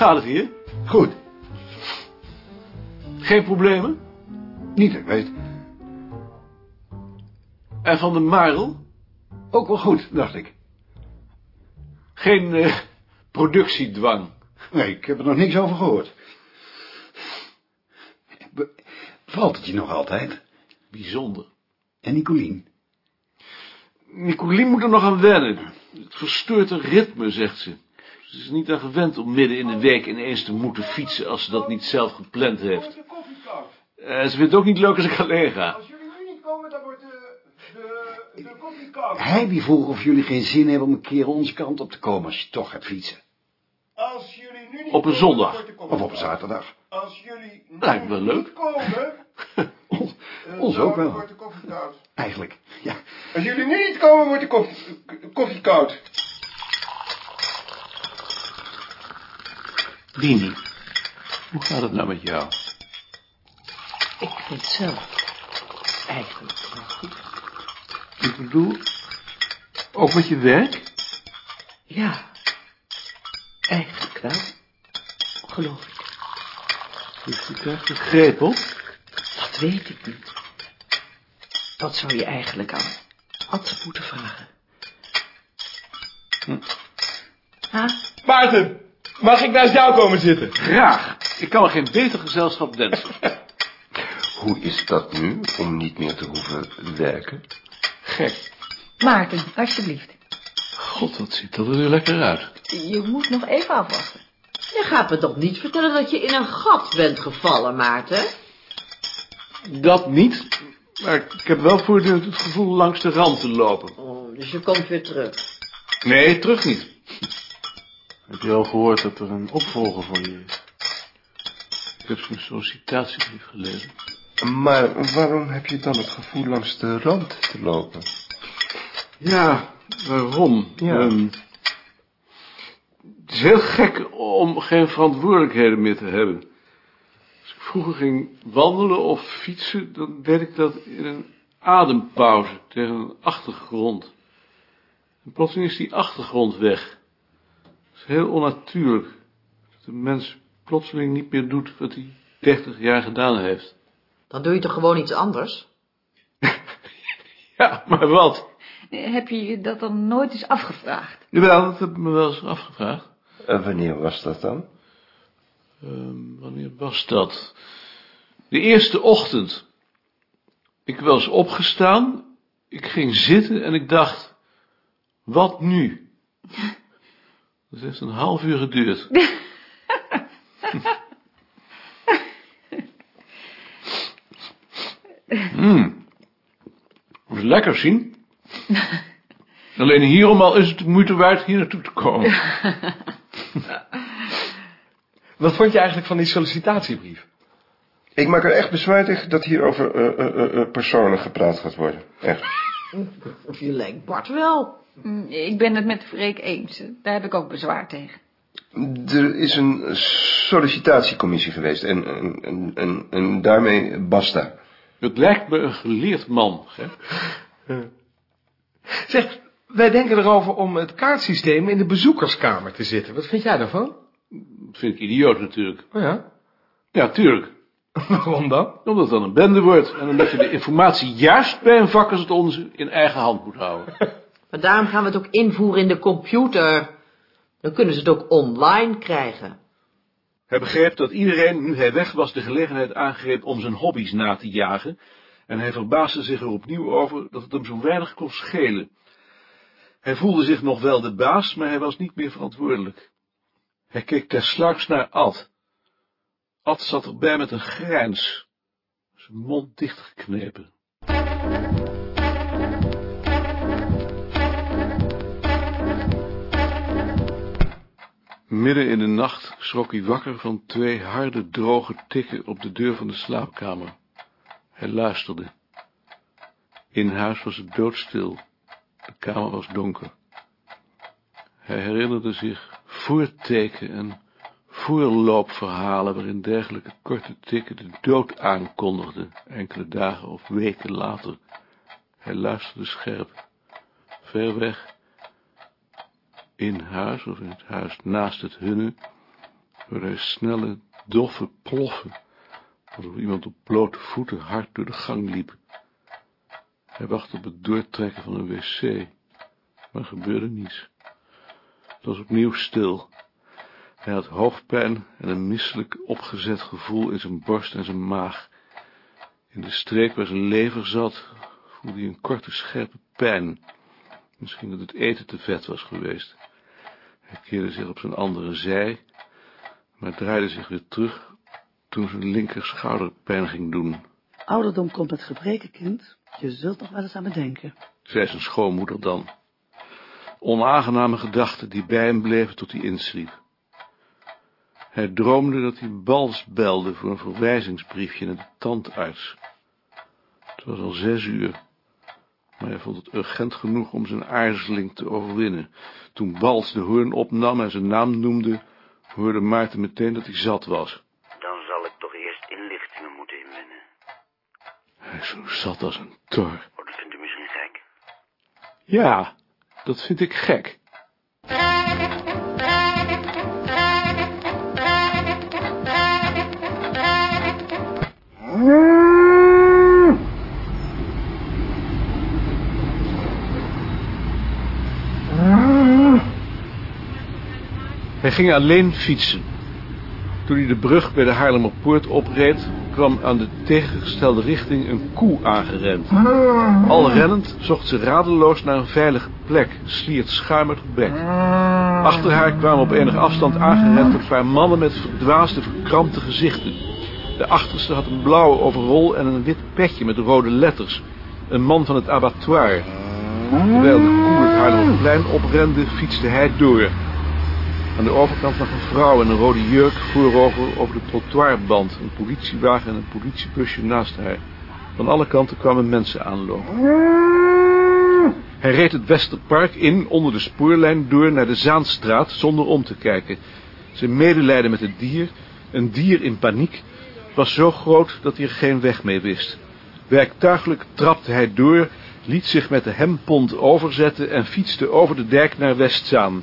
gaat het hier? Goed, Geen problemen? niet ik weet. En van de Marel? Ook wel goed, dacht ik. Geen eh, productiedwang. Nee, ik heb er nog niks over gehoord. Be- Valt het je nog altijd? Bijzonder. En Nicolien? Nicolien moet er nog aan wennen. Het verstoort haar ritme, zegt ze. Ze is niet aan gewend om midden in de week ineens te moeten fietsen als ze dat niet zelf gepland heeft. En ze vindt het ook niet leuk als ik alleen ga. Als jullie nu niet komen, dan wordt de, de, de koffie koud. Hij die vroeg of jullie geen zin hebben om een keer onze kant op te komen als je toch gaat fietsen. Als jullie nu niet Op een zondag. Of op een zaterdag. Als jullie nu Lijkt me wel niet leuk. komen, Ons, eh, ons dan ook wel. wordt de koffie koud. Eigenlijk, ja. Als jullie nu niet komen, wordt de koffie, koffie koud. Dini, hoe gaat het nou met jou? Ik vind zelf eigenlijk wel goed. Ik bedoel, ook met je werk? Ja, eigenlijk wel. Geloof ik. Dus je krijgt op. Dat weet ik niet. Dat zou je eigenlijk aan Ad moeten vragen. Hm. Ha? Maarten, mag ik naast jou komen zitten? Graag. Ik kan me geen beter gezelschap wensen. Hoe is dat nu, om niet meer te hoeven werken? Gek. Maarten, alsjeblieft. God, wat ziet dat er weer lekker uit. Je moet nog even afwachten. Je gaat me toch niet vertellen dat je in een gat bent gevallen, Maarten? Dat niet, maar ik heb wel voortdurend het gevoel langs de rand te lopen. Oh, dus je komt weer terug. Nee, terug niet. Heb je al gehoord dat er een opvolger voor je is? Ik heb zijn sollicitatiebrief gelezen. Maar waarom heb je dan het gevoel langs de rand te lopen? Ja, waarom? Ja. Ehm, het is heel gek om geen verantwoordelijkheden meer te hebben. Als ik vroeger ging wandelen of fietsen, dan deed ik dat in een adempauze tegen een achtergrond. En plotseling is die achtergrond weg. Het is heel onnatuurlijk dat een mens plotseling niet meer doet wat hij 30 jaar gedaan heeft. Dan doe je toch gewoon iets anders? Ja, maar wat? Heb je je dat dan nooit eens afgevraagd? Jawel, dat heb ik me wel eens afgevraagd. En wanneer was dat dan? Ehm, wanneer was dat? De eerste ochtend. Ik was opgestaan, ik ging zitten en ik dacht, wat nu? Dat heeft een half uur geduurd. Hmm. Dat is lekker zien. Alleen hierom al is het de moeite waard hier naartoe te komen. Wat vond je eigenlijk van die sollicitatiebrief? Ik maak er echt bezwaar tegen dat hier over eh, eh, eh, eh, personen gepraat gaat worden. Echt. Je lijkt Bart wel. Hm, Ik ben het met Freek eens. Daar heb ik ook bezwaar tegen. Er is een sollicitatiecommissie geweest en, en, en, en, en daarmee basta. Het lijkt me een geleerd man. Hè? Zeg, wij denken erover om het kaartsysteem in de bezoekerskamer te zitten. Wat vind jij daarvan? Dat vind ik idioot natuurlijk. Oh ja? Ja, tuurlijk. Waarom dan? Omdat het dan een bende wordt. En omdat je de informatie juist bij een vak als het onze in eigen hand moet houden. Maar daarom gaan we het ook invoeren in de computer. Dan kunnen ze het ook online krijgen. Hij begreep dat iedereen, nu hij weg was, de gelegenheid aangreep om zijn hobby's na te jagen. En hij verbaasde zich er opnieuw over dat het hem zo weinig kon schelen. Hij voelde zich nog wel de baas, maar hij was niet meer verantwoordelijk. Hij keek tersluiks naar Ad. Ad zat erbij met een grijns, zijn mond dichtgeknepen. Midden in de nacht schrok hij wakker van twee harde, droge tikken op de deur van de slaapkamer. Hij luisterde. In huis was het doodstil. De kamer was donker. Hij herinnerde zich voorteken en voorloopverhalen waarin dergelijke korte tikken de dood aankondigden, enkele dagen of weken later. Hij luisterde scherp. Ver weg in huis of in het huis naast het hunne hoorde hij snelle, doffe ploffen, alsof iemand op blote voeten hard door de gang liep. Hij wachtte op het doortrekken van een wc, maar gebeurde niets. Het was opnieuw stil. Hij had hoofdpijn en een misselijk opgezet gevoel in zijn borst en zijn maag. In de streek waar zijn lever zat, voelde hij een korte, scherpe pijn. Misschien dat het eten te vet was geweest. Hij keerde zich op zijn andere zij, maar draaide zich weer terug toen zijn linker schouder pijn ging doen, Ouderdom komt met gebreken, kind. Je zult nog wel eens aan me denken. zei zijn schoonmoeder dan. Onaangename gedachten die bij hem bleven tot hij insliep. Hij droomde dat hij Bals belde voor een verwijzingsbriefje naar de tandarts. Het was al zes uur, maar hij vond het urgent genoeg om zijn aarzeling te overwinnen. Toen Bals de hoorn opnam en zijn naam noemde, hoorde Maarten meteen dat hij zat was. Dan zal ik toch eerst inlichtingen moeten inwinnen. Hij is zo zat als een tor. Oh, dat vindt u misschien gek. Ja, dat vind ik gek. Hij ging alleen fietsen. Toen hij de brug bij de Haarlemmerpoort opreed, kwam aan de tegengestelde richting een koe aangerend. Al rennend zocht ze radeloos naar een veilige plek, sliert schuimig bek. Achter haar kwamen op enige afstand aangerend een paar mannen met verdwaasde, verkrampte gezichten. De achterste had een blauwe overrol en een wit petje met rode letters. Een man van het abattoir. Terwijl de koe het Haarlemmerplein oprende, fietste hij door. Aan de overkant lag een vrouw in een rode jurk voorover over de trottoirband. Een politiewagen en een politiebusje naast haar. Van alle kanten kwamen mensen aanlopen. Hij reed het Westerpark in onder de spoorlijn door naar de Zaanstraat zonder om te kijken. Zijn medelijden met het dier, een dier in paniek, was zo groot dat hij er geen weg mee wist. Werktuigelijk trapte hij door, liet zich met de hempont overzetten en fietste over de dijk naar Westzaan.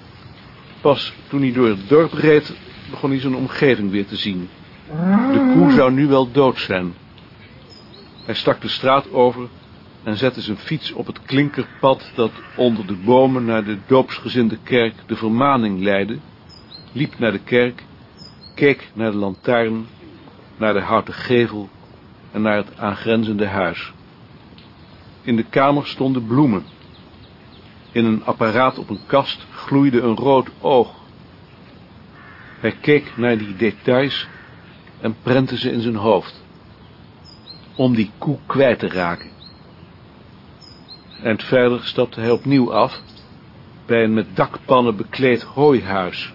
Pas toen hij door het dorp reed, begon hij zijn omgeving weer te zien. De koe zou nu wel dood zijn. Hij stak de straat over en zette zijn fiets op het klinkerpad dat onder de bomen naar de doopsgezinde kerk de vermaning leidde, liep naar de kerk, keek naar de lantaarn, naar de houten gevel en naar het aangrenzende huis. In de kamer stonden bloemen. In een apparaat op een kast gloeide een rood oog. Hij keek naar die details en prentte ze in zijn hoofd. Om die koe kwijt te raken. En verder stapte hij opnieuw af bij een met dakpannen bekleed hooihuis.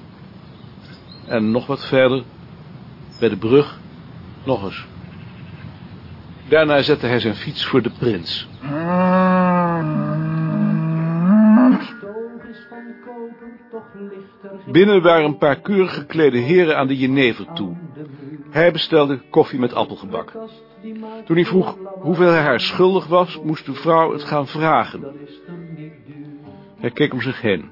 En nog wat verder, bij de brug, nog eens. Daarna zette hij zijn fiets voor de prins. Binnen waren een paar keurig geklede heren aan de jenever toe. Hij bestelde koffie met appelgebak. Toen hij vroeg hoeveel hij haar schuldig was, moest de vrouw het gaan vragen. Hij keek om zich heen.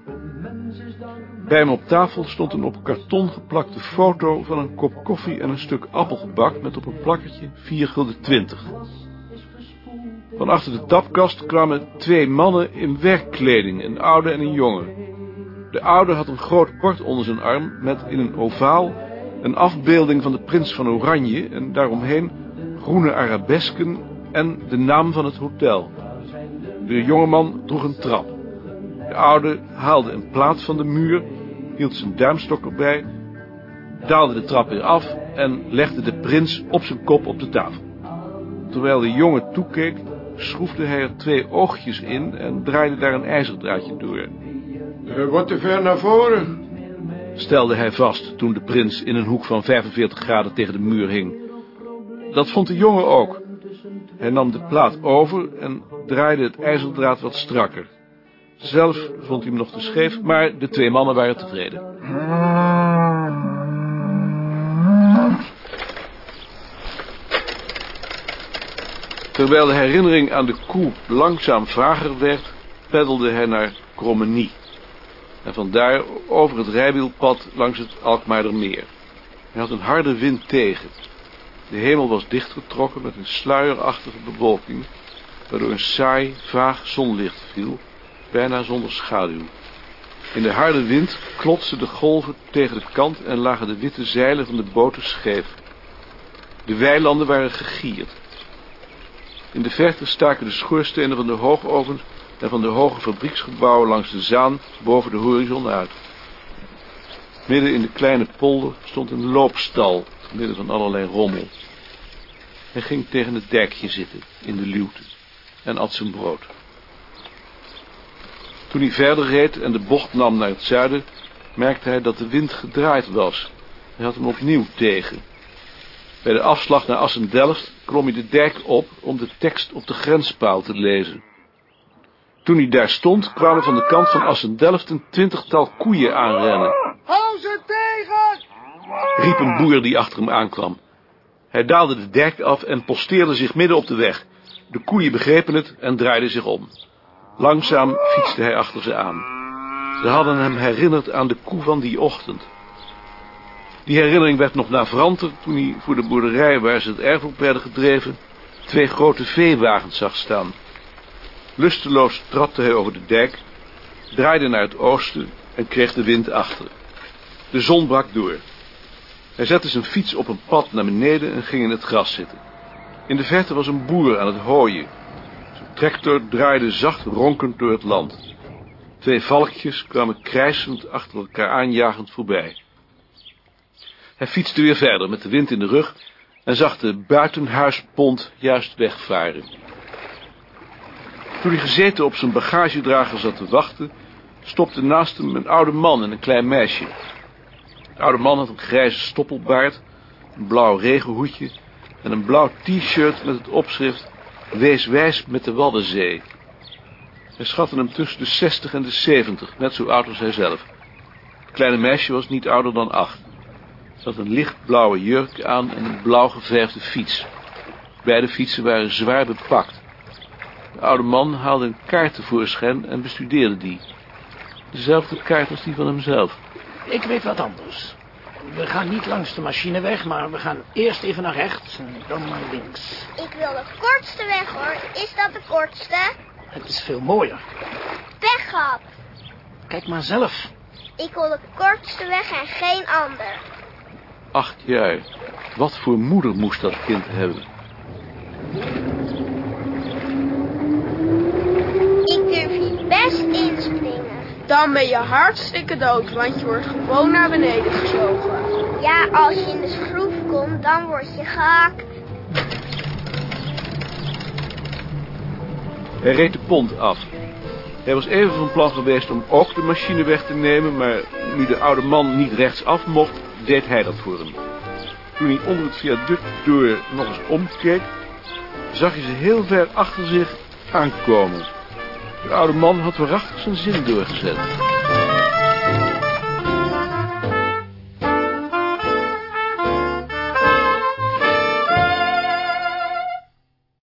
Bij hem op tafel stond een op karton geplakte foto van een kop koffie en een stuk appelgebak met op een plakkertje 4 gulden 20. Van achter de tapkast kwamen twee mannen in werkkleding, een oude en een jonge. De oude had een groot bord onder zijn arm met in een ovaal een afbeelding van de prins van Oranje en daaromheen groene arabesken en de naam van het hotel. De jongeman droeg een trap. De oude haalde een plaat van de muur, hield zijn duimstok erbij, daalde de trap weer af en legde de prins op zijn kop op de tafel. Terwijl de jongen toekeek, schroefde hij er twee oogjes in en draaide daar een ijzerdraadje door. Uh, wat te ver naar voren. Stelde hij vast toen de prins in een hoek van 45 graden tegen de muur hing. Dat vond de jongen ook. Hij nam de plaat over en draaide het ijzerdraad wat strakker. Zelf vond hij hem nog te scheef, maar de twee mannen waren tevreden. Terwijl de herinnering aan de koe langzaam vager werd, peddelde hij naar Krommenie. En vandaar over het rijwielpad langs het Alkmaardermeer. Hij had een harde wind tegen. De hemel was dichtgetrokken met een sluierachtige bewolking, waardoor een saai, vaag zonlicht viel, bijna zonder schaduw. In de harde wind klotsten de golven tegen de kant en lagen de witte zeilen van de boten scheef. De weilanden waren gegierd. In de verte staken de schoorstenen van de hoogovens en van de hoge fabrieksgebouwen langs de zaan boven de horizon uit. Midden in de kleine polder stond een loopstal, midden van allerlei rommel. Hij ging tegen het dijkje zitten, in de luwte, en at zijn brood. Toen hij verder reed en de bocht nam naar het zuiden, merkte hij dat de wind gedraaid was. Hij had hem opnieuw tegen. Bij de afslag naar Assen-Delft klom hij de dijk op om de tekst op de grenspaal te lezen. Toen hij daar stond, kwamen van de kant van Assen-Delft een twintigtal koeien aanrennen. Hou ze tegen! riep een boer die achter hem aankwam. Hij daalde de dijk af en posteerde zich midden op de weg. De koeien begrepen het en draaiden zich om. Langzaam fietste hij achter ze aan. Ze hadden hem herinnerd aan de koe van die ochtend. Die herinnering werd nog navranter toen hij voor de boerderij waar ze het erf op werden gedreven, twee grote veewagens zag staan. Lusteloos trapte hij over de dijk, draaide naar het oosten en kreeg de wind achter. De zon brak door. Hij zette zijn fiets op een pad naar beneden en ging in het gras zitten. In de verte was een boer aan het hooien. Zijn tractor draaide zacht ronkend door het land. Twee valkjes kwamen krijsend achter elkaar aanjagend voorbij. Hij fietste weer verder met de wind in de rug en zag de buitenhuispont juist wegvaren. Toen hij gezeten op zijn bagagedrager zat te wachten, stopte naast hem een oude man en een klein meisje. De oude man had een grijze stoppelbaard, een blauw regenhoedje en een blauw t-shirt met het opschrift Wees wijs met de Waddenzee. Hij schatte hem tussen de 60 en de 70, net zo oud als hij zelf. Het kleine meisje was niet ouder dan acht. Ze had een lichtblauwe jurk aan en een blauw geverfde fiets. Beide fietsen waren zwaar bepakt. De oude man haalde een kaart tevoorschijn en bestudeerde die. Dezelfde kaart als die van hemzelf. Ik weet wat anders. We gaan niet langs de machineweg, maar we gaan eerst even naar rechts en dan naar links. Ik wil de kortste weg hoor. Is dat de kortste? Het is veel mooier. Gehad. Kijk maar zelf. Ik wil de kortste weg en geen ander. Acht jaar. Wat voor moeder moest dat kind hebben? Ik durf hier best inspringen. Dan ben je hartstikke dood, want je wordt gewoon naar beneden gezogen. Ja, als je in de schroef komt, dan word je gehakt. Hij reed de pont af. Hij was even van plan geweest om ook de machine weg te nemen, maar nu de oude man niet rechtsaf mocht, deed hij dat voor hem. Toen hij onder het viaduct door nog eens omkeek, zag hij ze heel ver achter zich aankomen. De oude man had waarachtig zijn zin doorgezet.